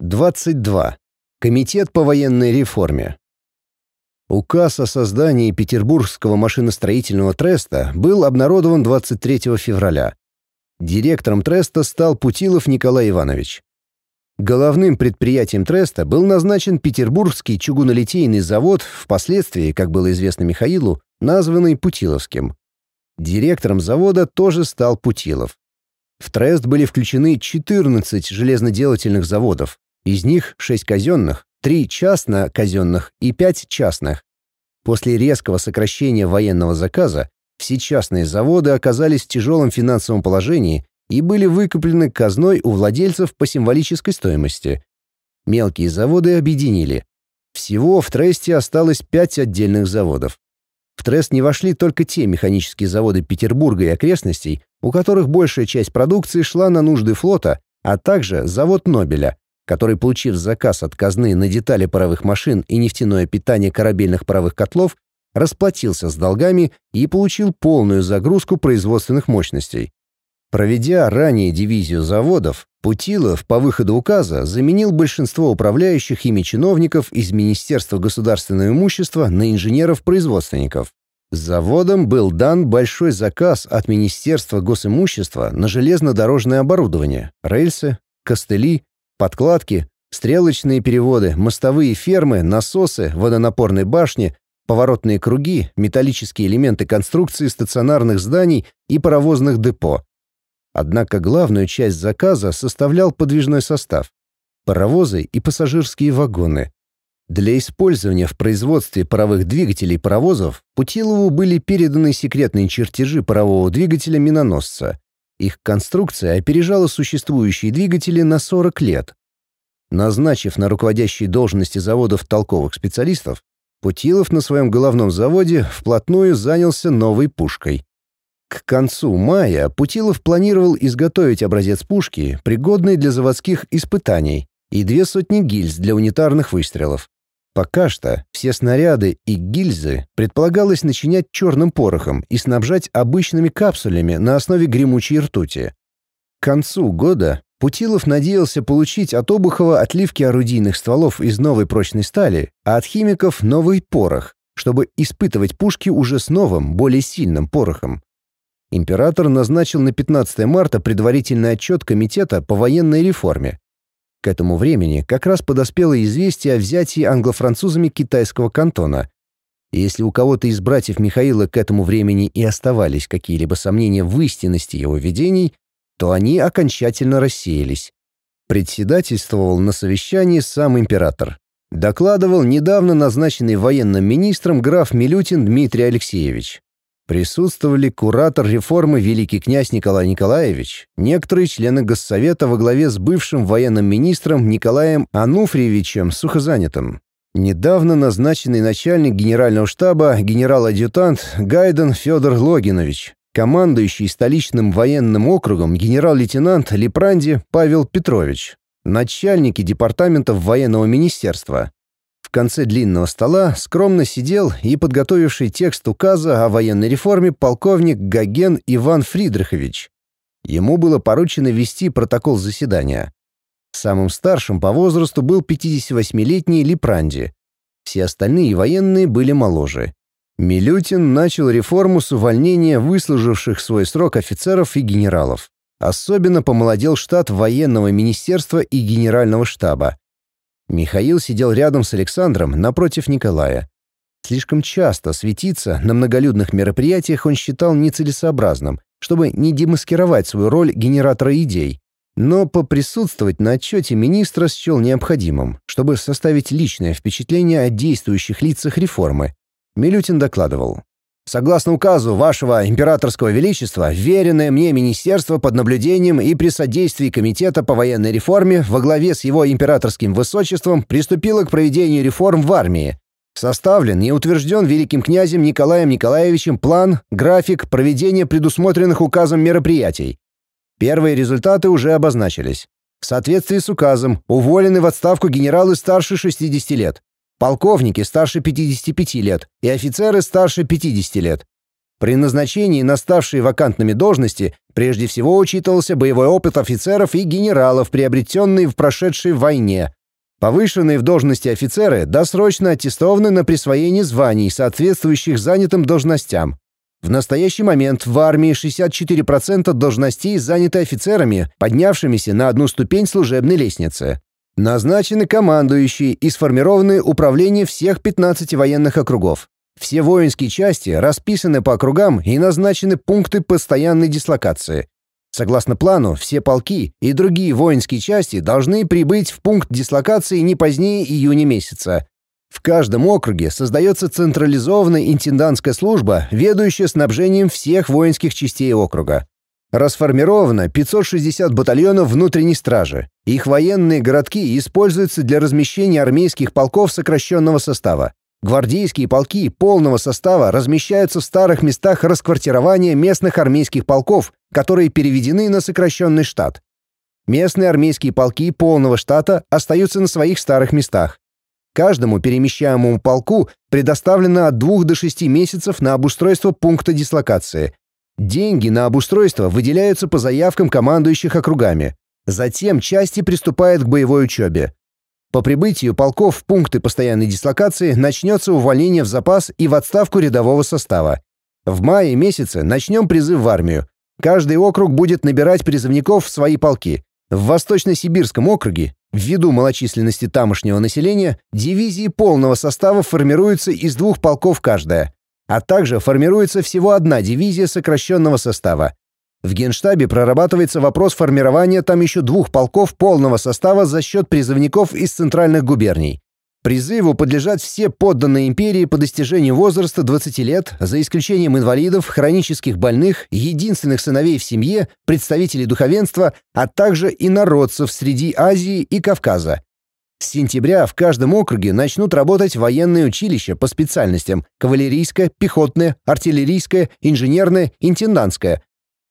22. Комитет по военной реформе. Указ о создании Петербургского машиностроительного треста был обнародован 23 февраля. Директором треста стал Путилов Николай Иванович. Головным предприятием треста был назначен Петербургский чугунолитейный завод, впоследствии, как было известно Михаилу, названный Путиловским. Директором завода тоже стал Путилов. В трест были включены 14 железноделательных заводов, из них 6 казенных, 3 частно-казенных и 5 частных. После резкого сокращения военного заказа все частные заводы оказались в тяжелом финансовом положении и были выкуплены казной у владельцев по символической стоимости. Мелкие заводы объединили. Всего в Тресте осталось 5 отдельных заводов. В Трест не вошли только те механические заводы Петербурга и окрестностей, у которых большая часть продукции шла на нужды флота, а также завод Нобеля, который, получив заказ от казны на детали паровых машин и нефтяное питание корабельных паровых котлов, расплатился с долгами и получил полную загрузку производственных мощностей. Проведя ранее дивизию заводов, Путилов по выходу указа заменил большинство управляющих ими чиновников из Министерства государственного имущества на инженеров-производственников. Заводом был дан большой заказ от Министерства госимущества на железнодорожное оборудование, рельсы, костыли, подкладки, стрелочные переводы, мостовые фермы, насосы, водонапорные башни, поворотные круги, металлические элементы конструкции стационарных зданий и паровозных депо. Однако главную часть заказа составлял подвижной состав — паровозы и пассажирские вагоны. Для использования в производстве паровых двигателей паровозов Путилову были переданы секретные чертежи парового двигателя миноносца. Их конструкция опережала существующие двигатели на 40 лет. Назначив на руководящие должности заводов толковых специалистов, Путилов на своем головном заводе вплотную занялся новой пушкой. К концу мая Путилов планировал изготовить образец пушки, пригодный для заводских испытаний, и две сотни гильз для унитарных выстрелов. Пока что все снаряды и гильзы предполагалось начинять черным порохом и снабжать обычными капсулями на основе гремучей ртути. К концу года Путилов надеялся получить от Обухова отливки орудийных стволов из новой прочной стали, а от химиков новый порох, чтобы испытывать пушки уже с новым, более сильным порохом. Император назначил на 15 марта предварительный отчет Комитета по военной реформе, к этому времени как раз подоспело известие о взятии англо-французами китайского кантона. Если у кого-то из братьев Михаила к этому времени и оставались какие-либо сомнения в истинности его видений, то они окончательно рассеялись. Председательствовал на совещании сам император. Докладывал недавно назначенный военным министром граф Милютин Дмитрий Алексеевич. Присутствовали куратор реформы великий князь Николай Николаевич, некоторые члены Госсовета во главе с бывшим военным министром Николаем Ануфриевичем Сухозанятым, недавно назначенный начальник генерального штаба генерал-адъютант Гайден Федор Логинович, командующий столичным военным округом генерал-лейтенант Лепранди Павел Петрович, начальники департаментов военного министерства, в конце длинного стола скромно сидел и подготовивший текст указа о военной реформе полковник Гоген Иван Фридрихович. Ему было поручено вести протокол заседания. Самым старшим по возрасту был 58-летний Липранди. Все остальные военные были моложе. Милютин начал реформу с увольнения выслуживших свой срок офицеров и генералов. Особенно помолодел штат военного министерства и генерального штаба. Михаил сидел рядом с Александром напротив Николая. Слишком часто светиться на многолюдных мероприятиях он считал нецелесообразным, чтобы не демаскировать свою роль генератора идей. Но поприсутствовать на отчете министра счел необходимым, чтобы составить личное впечатление о действующих лицах реформы. Милютин докладывал. Согласно указу вашего императорского величества, веренное мне министерство под наблюдением и при содействии Комитета по военной реформе во главе с его императорским высочеством приступило к проведению реформ в армии. Составлен и утвержден великим князем Николаем Николаевичем план, график проведения предусмотренных указом мероприятий. Первые результаты уже обозначились. В соответствии с указом уволены в отставку генералы старше 60 лет полковники старше 55 лет и офицеры старше 50 лет. При назначении на ставшие вакантными должности прежде всего учитывался боевой опыт офицеров и генералов, приобретенный в прошедшей войне. Повышенные в должности офицеры досрочно аттестованы на присвоение званий, соответствующих занятым должностям. В настоящий момент в армии 64% должностей заняты офицерами, поднявшимися на одну ступень служебной лестницы. Назначены командующие и сформированы управления всех 15 военных округов. Все воинские части расписаны по округам и назначены пункты постоянной дислокации. Согласно плану, все полки и другие воинские части должны прибыть в пункт дислокации не позднее июня месяца. В каждом округе создается централизованная интендантская служба, ведущая снабжением всех воинских частей округа. Расформировано 560 батальонов внутренней стражи. Их военные городки используются для размещения армейских полков сокращенного состава. Гвардейские полки полного состава размещаются в старых местах расквартирования местных армейских полков, которые переведены на сокращенный штат. Местные армейские полки полного штата остаются на своих старых местах. Каждому перемещаемому полку предоставлено от 2 до 6 месяцев на обустройство пункта дислокации, Деньги на обустройство выделяются по заявкам командующих округами. Затем части приступают к боевой учебе. По прибытию полков в пункты постоянной дислокации начнется увольнение в запас и в отставку рядового состава. В мае месяце начнем призыв в армию. Каждый округ будет набирать призывников в свои полки. В Восточно-Сибирском округе, ввиду малочисленности тамошнего населения, дивизии полного состава формируются из двух полков каждая а также формируется всего одна дивизия сокращенного состава. В Генштабе прорабатывается вопрос формирования там еще двух полков полного состава за счет призывников из центральных губерний. Призыву подлежат все подданные империи по достижению возраста 20 лет, за исключением инвалидов, хронических больных, единственных сыновей в семье, представителей духовенства, а также инородцев среди Азии и Кавказа. С сентября в каждом округе начнут работать военные училища по специальностям кавалерийское, пехотное, артиллерийское, инженерное, интендантское.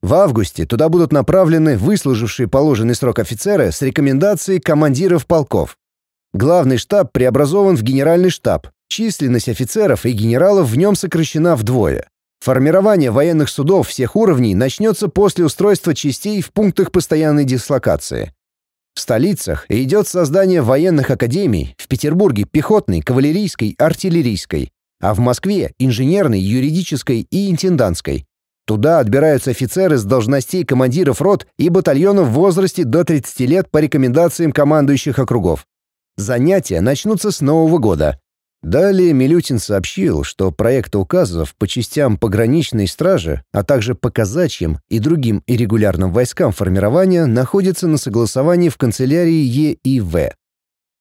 В августе туда будут направлены выслужившие положенный срок офицеры с рекомендацией командиров полков. Главный штаб преобразован в генеральный штаб. Численность офицеров и генералов в нем сокращена вдвое. Формирование военных судов всех уровней начнется после устройства частей в пунктах постоянной дислокации. В столицах идет создание военных академий, в Петербурге — пехотной, кавалерийской, артиллерийской, а в Москве — инженерной, юридической и интендантской. Туда отбираются офицеры с должностей командиров рот и батальонов в возрасте до 30 лет по рекомендациям командующих округов. Занятия начнутся с Нового года. Далее Милютин сообщил, что проекты указов по частям пограничной стражи, а также по казачьим и другим иррегулярным войскам формирования находятся на согласовании в канцелярии ЕИВ.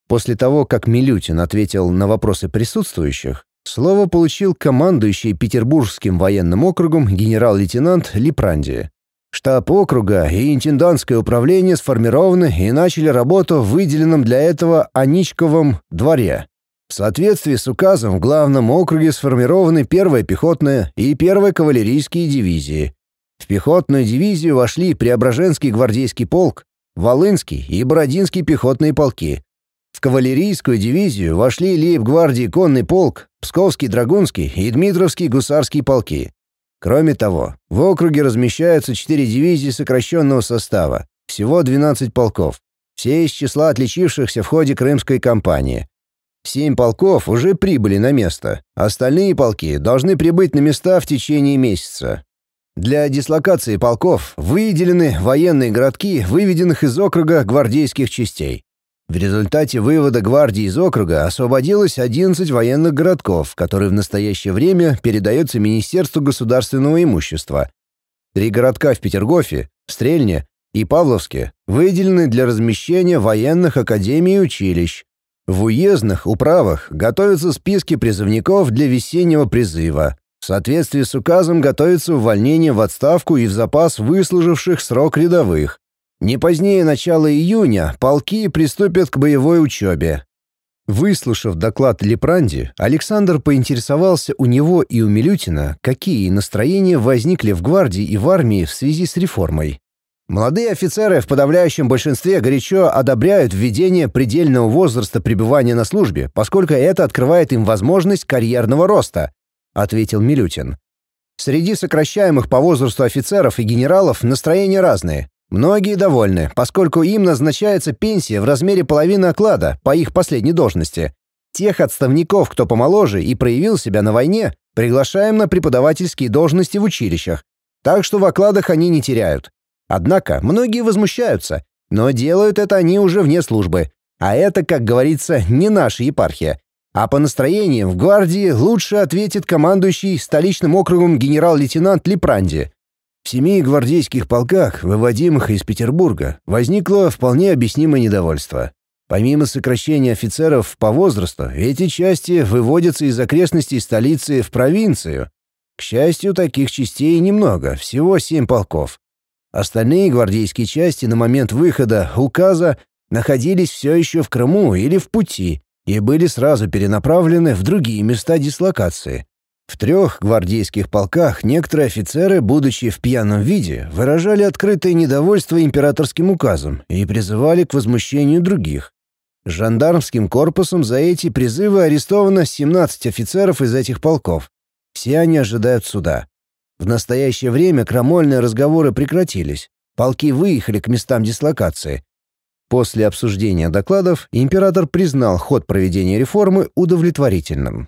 После того, как Милютин ответил на вопросы присутствующих, слово получил командующий Петербургским военным округом генерал-лейтенант Липранди. Штаб округа и интендантское управление сформированы и начали работу в выделенном для этого Аничковом дворе. В соответствии с указом в главном округе сформированы первая пехотная и первая кавалерийские дивизии. В пехотную дивизию вошли Преображенский гвардейский полк, Волынский и Бородинский пехотные полки. В кавалерийскую дивизию вошли лейб-гвардии конный полк, Псковский драгунский и Дмитровский гусарский полки. Кроме того, в округе размещаются четыре дивизии сокращенного состава, всего 12 полков, все из числа отличившихся в ходе Крымской кампании. Семь полков уже прибыли на место. Остальные полки должны прибыть на места в течение месяца. Для дислокации полков выделены военные городки, выведенных из округа гвардейских частей. В результате вывода гвардии из округа освободилось 11 военных городков, которые в настоящее время передаются Министерству государственного имущества. Три городка в Петергофе, Стрельне и Павловске выделены для размещения военных академий и училищ, в уездных управах готовятся списки призывников для весеннего призыва. В соответствии с указом готовится увольнение в отставку и в запас выслуживших срок рядовых. Не позднее начала июня полки приступят к боевой учебе. Выслушав доклад Лепранди, Александр поинтересовался у него и у Милютина, какие настроения возникли в гвардии и в армии в связи с реформой. Молодые офицеры в подавляющем большинстве горячо одобряют введение предельного возраста пребывания на службе, поскольку это открывает им возможность карьерного роста, ответил Милютин. Среди сокращаемых по возрасту офицеров и генералов настроения разные. Многие довольны, поскольку им назначается пенсия в размере половины оклада по их последней должности. Тех отставников, кто помоложе и проявил себя на войне, приглашаем на преподавательские должности в училищах. Так что в окладах они не теряют. Однако многие возмущаются, но делают это они уже вне службы. А это, как говорится, не наша епархия. А по настроениям в гвардии лучше ответит командующий столичным округом генерал-лейтенант Липранди. В семи гвардейских полках, выводимых из Петербурга, возникло вполне объяснимое недовольство. Помимо сокращения офицеров по возрасту, эти части выводятся из окрестностей столицы в провинцию. К счастью, таких частей немного, всего семь полков. Остальные гвардейские части на момент выхода указа находились все еще в Крыму или в пути и были сразу перенаправлены в другие места дислокации. В трех гвардейских полках некоторые офицеры, будучи в пьяном виде, выражали открытое недовольство императорским указом и призывали к возмущению других. Жандармским корпусом за эти призывы арестовано 17 офицеров из этих полков. Все они ожидают суда. В настоящее время крамольные разговоры прекратились. Полки выехали к местам дислокации. После обсуждения докладов император признал ход проведения реформы удовлетворительным.